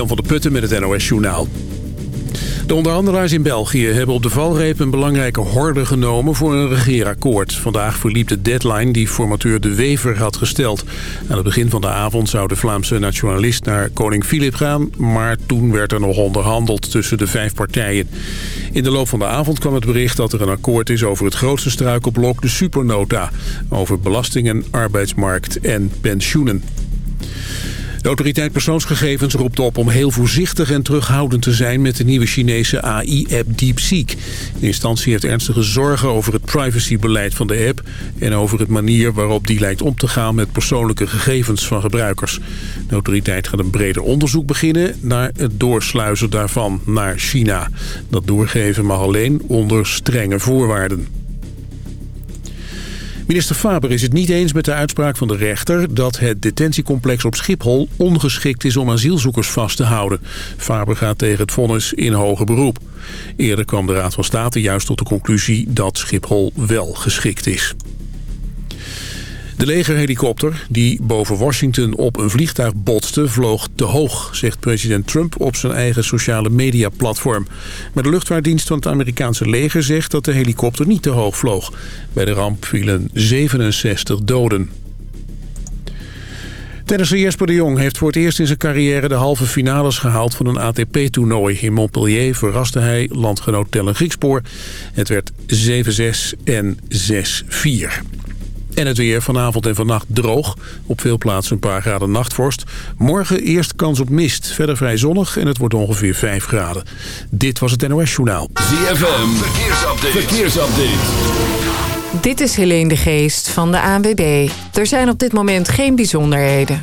Jan van der Putten met het NOS Journaal. De onderhandelaars in België hebben op de valreep een belangrijke horde genomen voor een regeerakkoord. Vandaag verliep de deadline die formateur De Wever had gesteld. Aan het begin van de avond zou de Vlaamse nationalist naar koning Filip gaan, maar toen werd er nog onderhandeld tussen de vijf partijen. In de loop van de avond kwam het bericht dat er een akkoord is over het grootste struikelblok, de supernota, over belastingen, arbeidsmarkt en pensioenen. De autoriteit persoonsgegevens roept op om heel voorzichtig en terughoudend te zijn met de nieuwe Chinese AI-app DeepSeek. De instantie heeft ernstige zorgen over het privacybeleid van de app en over het manier waarop die lijkt om te gaan met persoonlijke gegevens van gebruikers. De autoriteit gaat een breder onderzoek beginnen naar het doorsluizen daarvan naar China. Dat doorgeven mag alleen onder strenge voorwaarden. Minister Faber is het niet eens met de uitspraak van de rechter... dat het detentiecomplex op Schiphol ongeschikt is om asielzoekers vast te houden. Faber gaat tegen het vonnis in hoger beroep. Eerder kwam de Raad van State juist tot de conclusie dat Schiphol wel geschikt is. De legerhelikopter die boven Washington op een vliegtuig botste vloog te hoog, zegt president Trump op zijn eigen sociale media-platform. Maar de luchtvaartdienst van het Amerikaanse leger zegt dat de helikopter niet te hoog vloog. Bij de ramp vielen 67 doden. Tennisser Jesper de Jong heeft voor het eerst in zijn carrière de halve finales gehaald van een ATP-toernooi. In Montpellier verraste hij landgenoot Tellen Griekspoor. Het werd 7-6 en 6-4. En het weer vanavond en vannacht droog. Op veel plaatsen een paar graden nachtvorst. Morgen eerst kans op mist. Verder vrij zonnig en het wordt ongeveer 5 graden. Dit was het NOS Journaal. ZFM, verkeersupdate. verkeersupdate. Dit is Helene de Geest van de ANWB. Er zijn op dit moment geen bijzonderheden.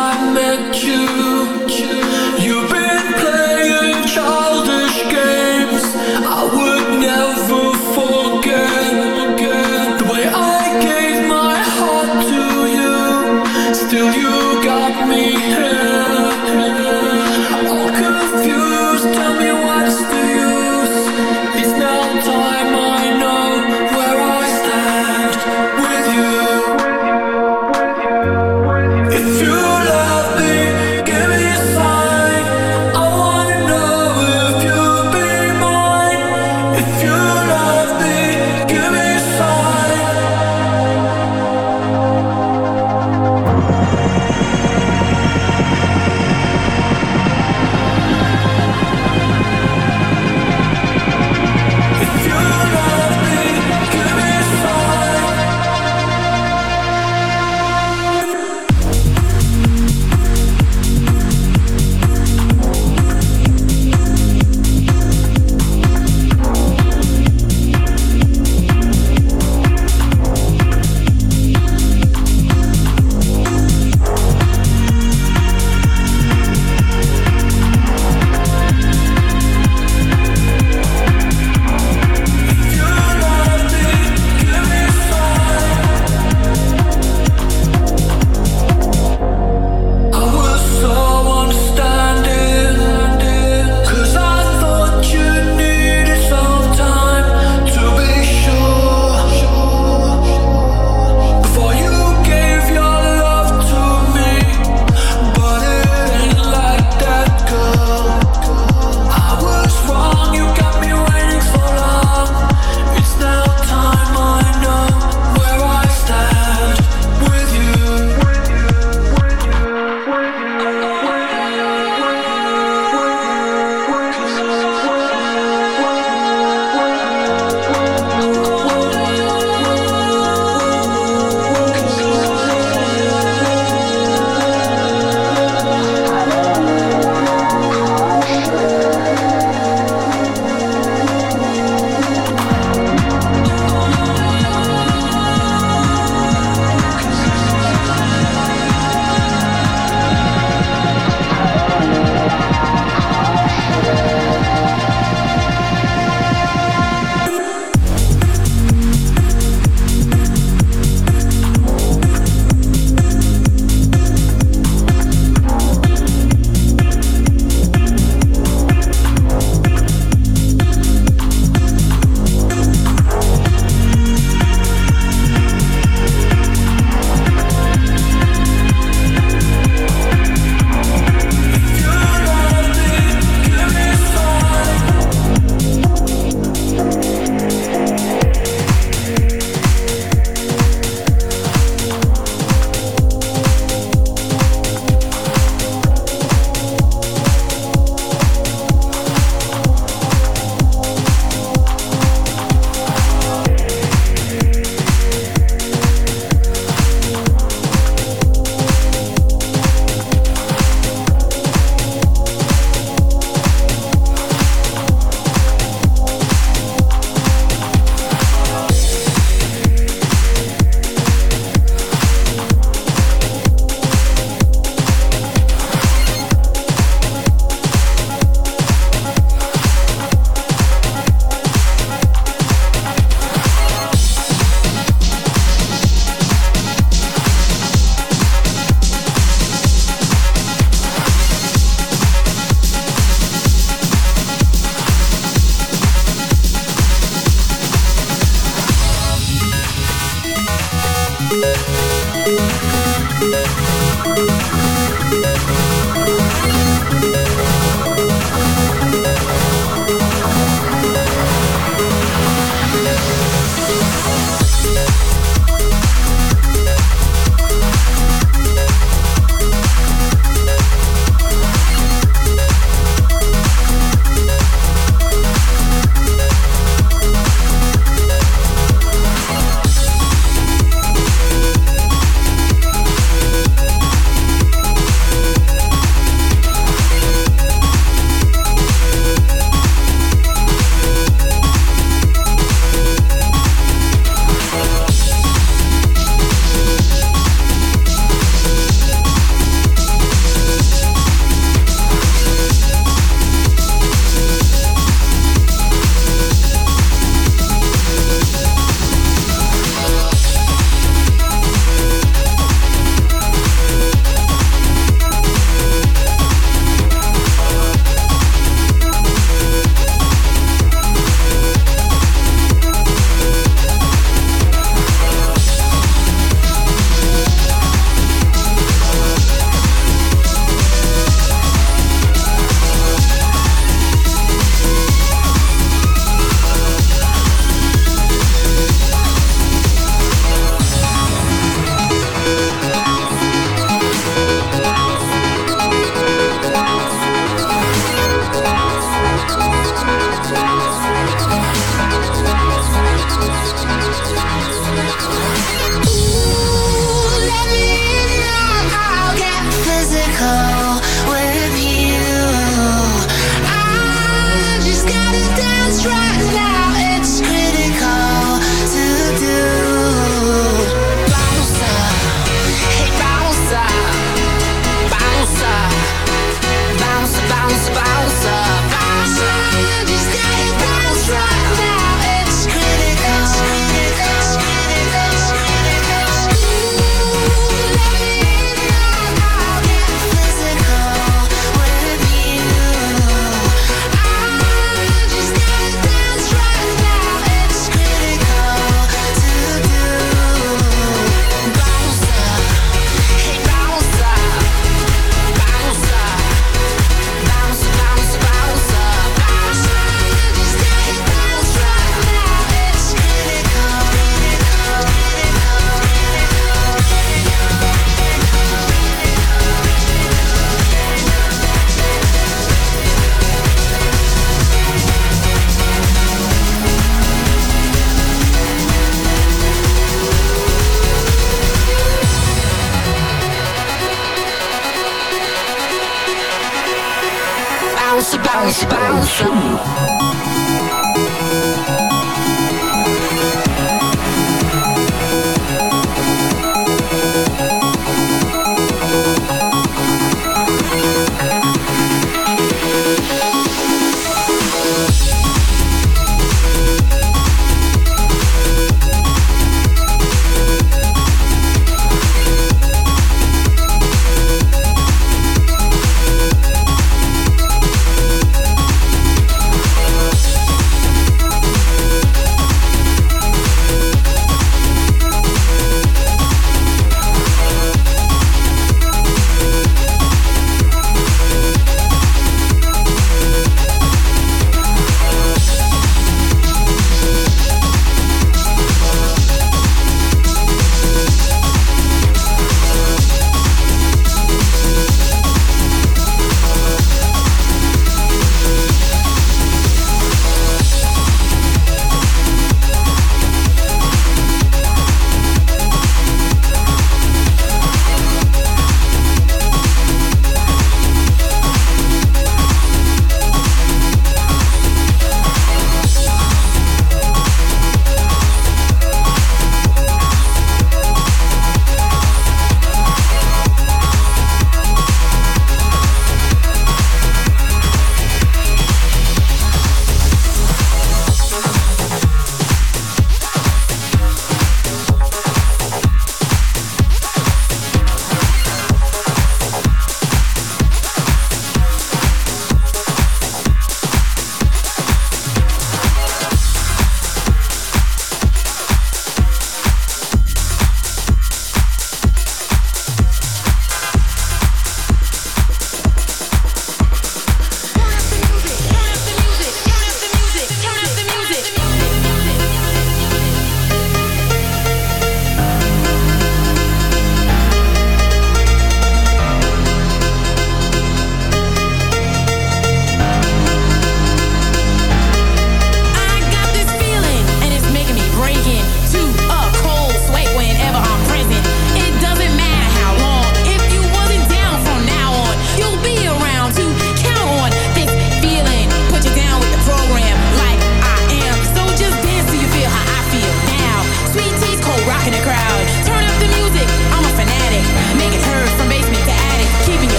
I met you.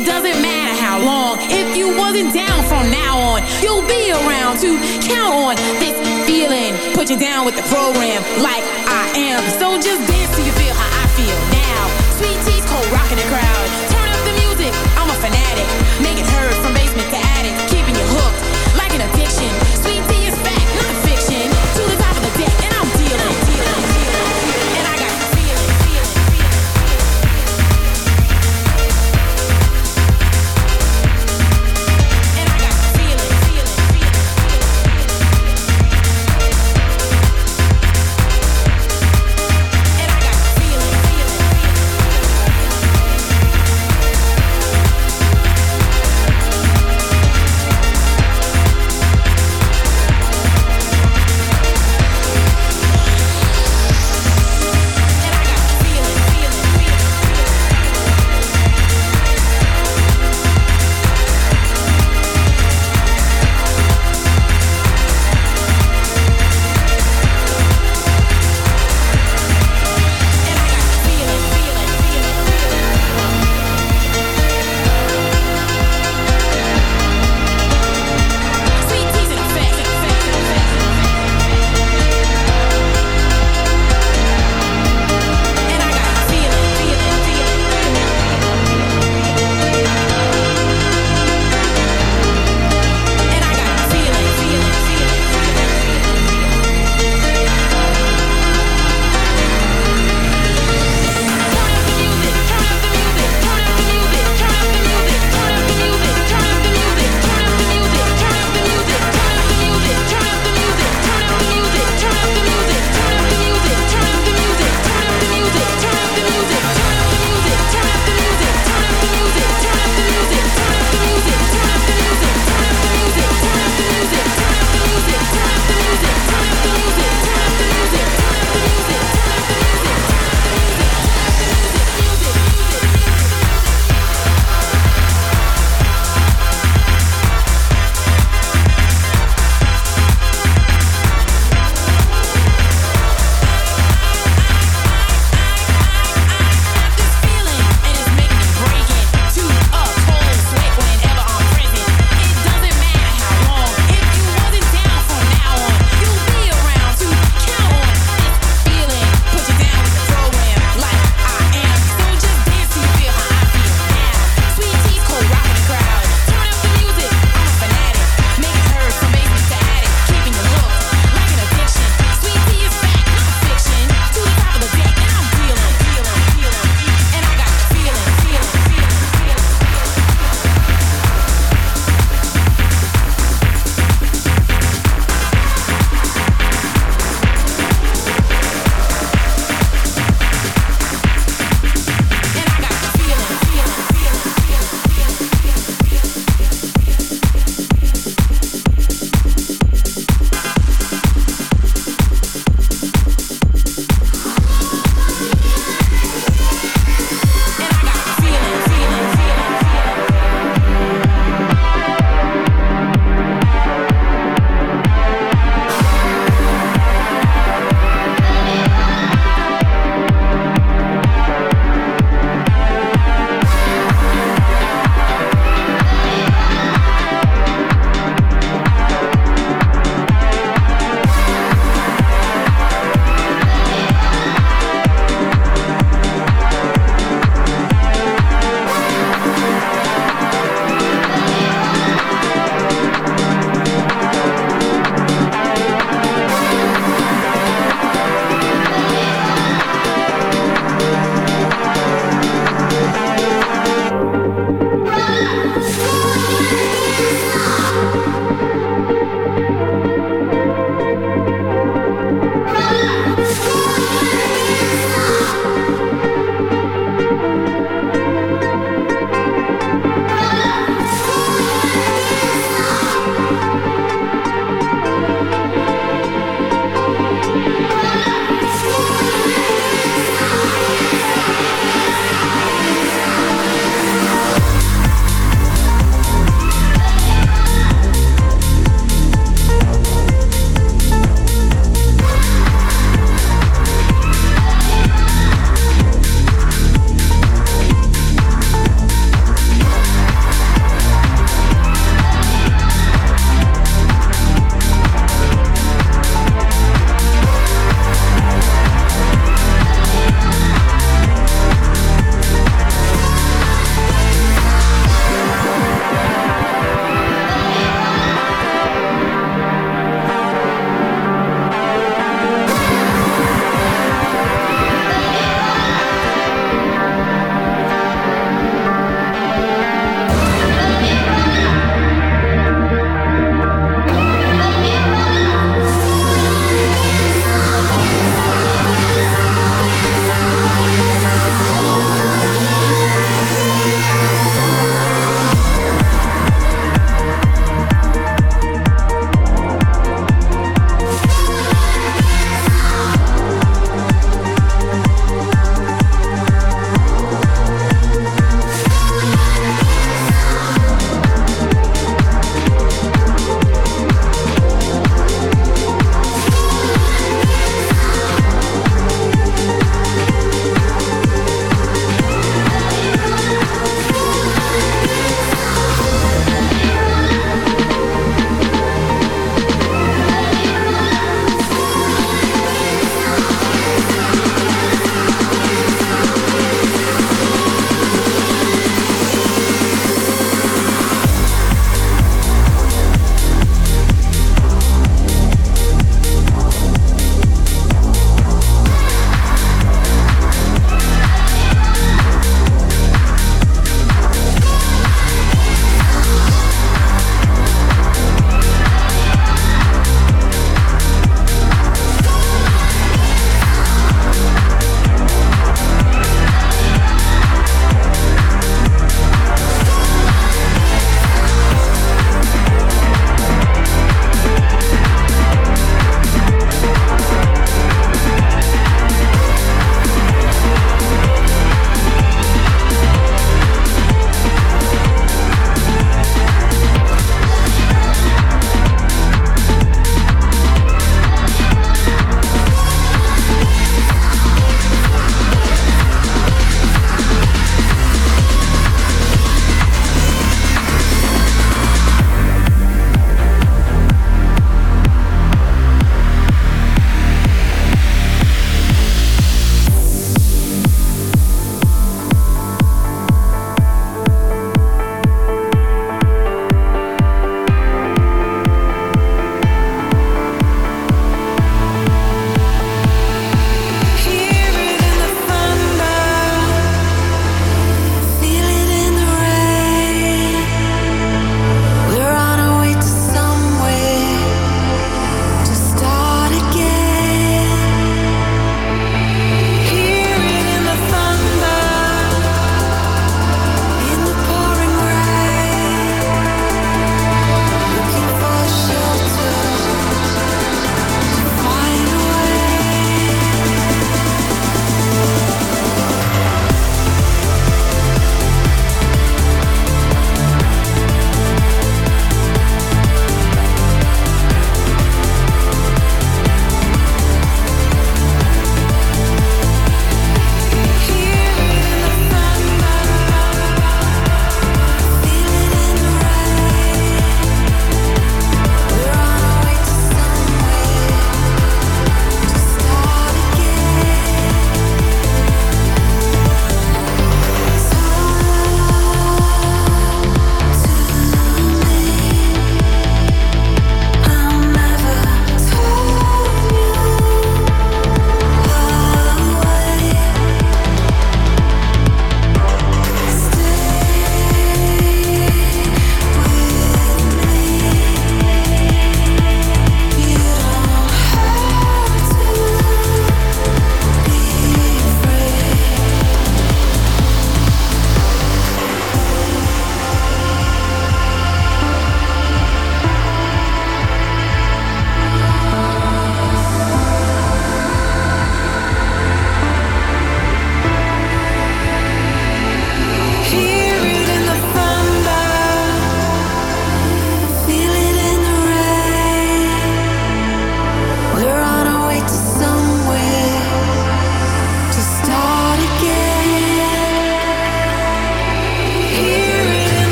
It doesn't matter how long. If you wasn't down from now on, you'll be around to count on this feeling. Put you down with the program like I am. So just dance till you feel how I feel now. Sweet teeth, cold rocking the crowd. Turn up the music. I'm a fanatic. Make it heard from basement to attic.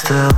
Still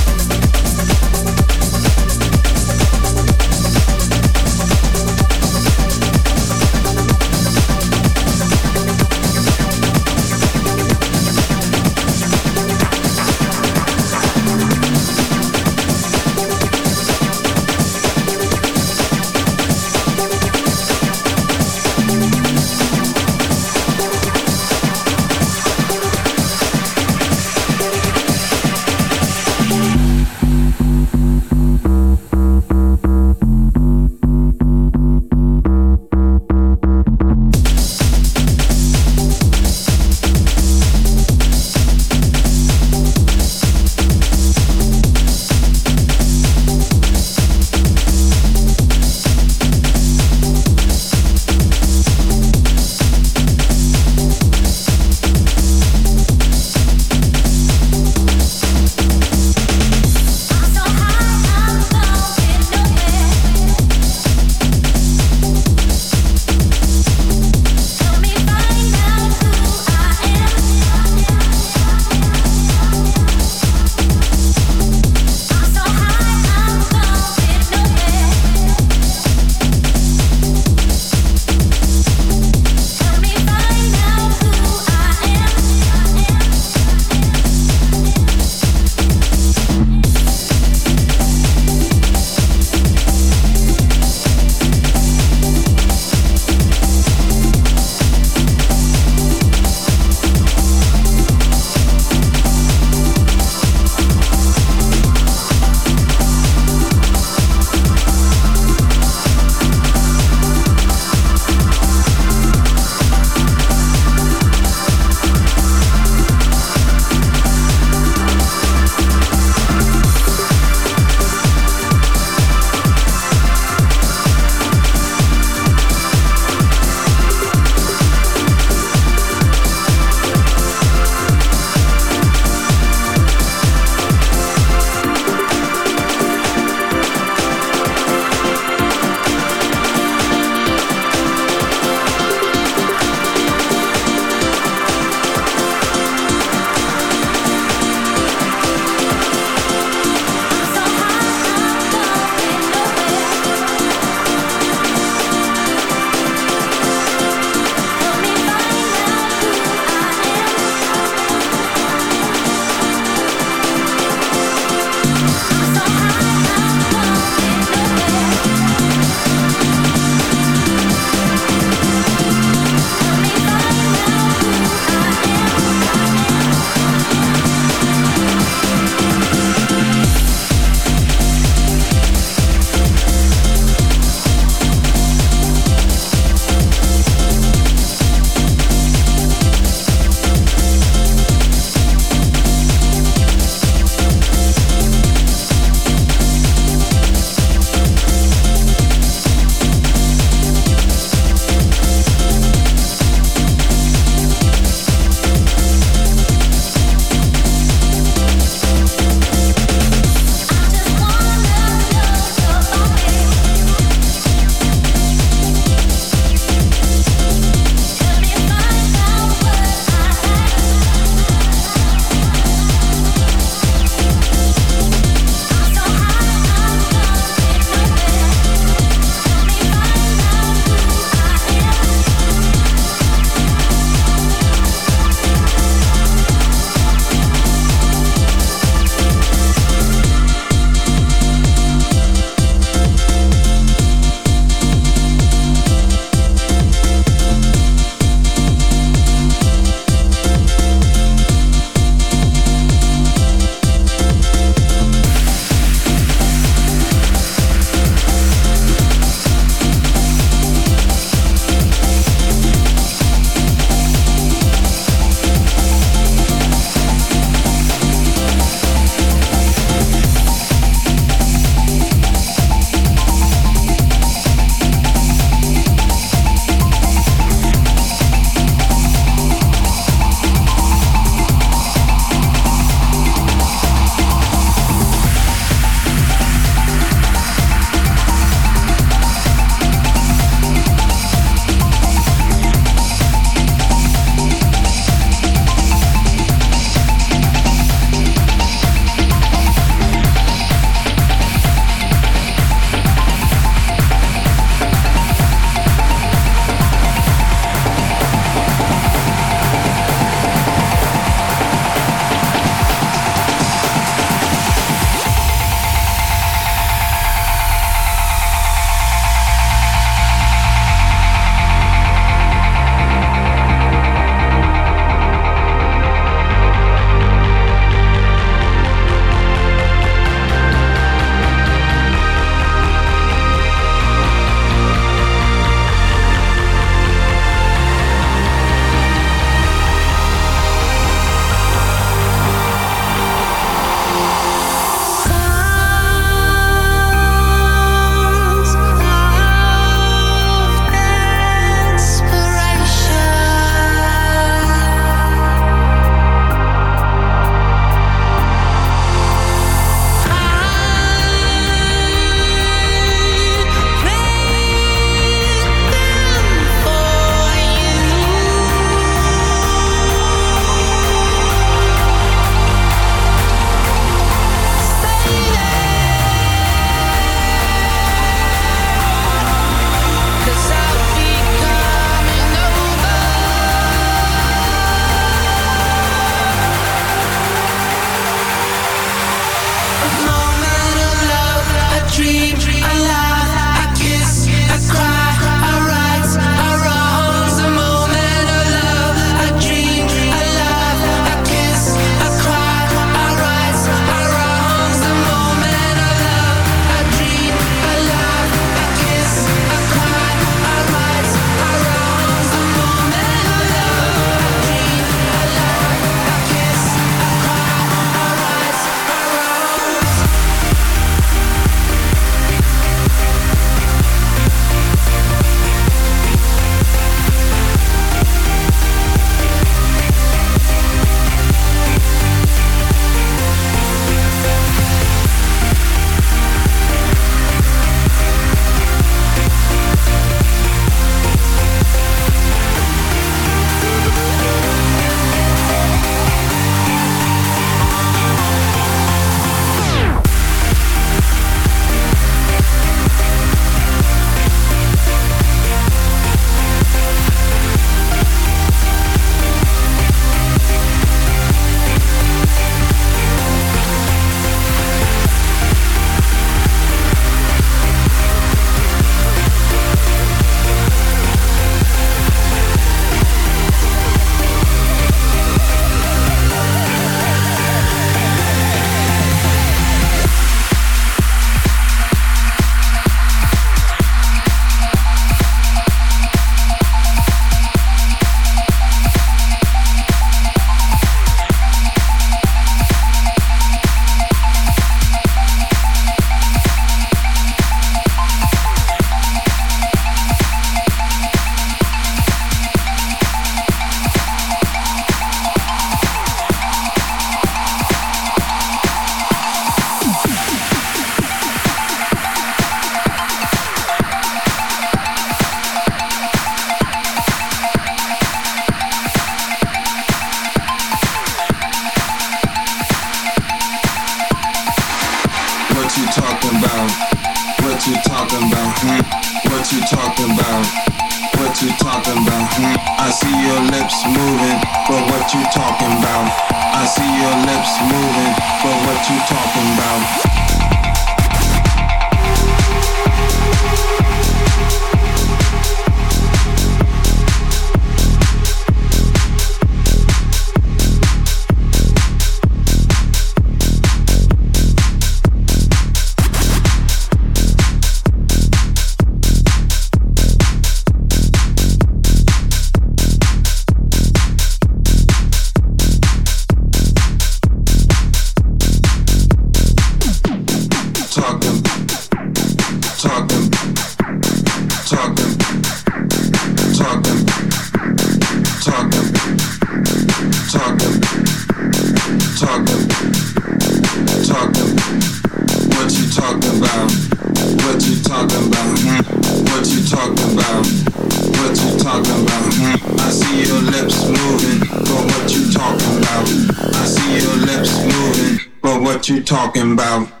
lips moving, but what you talking about? I see your lips moving, but what you talking about?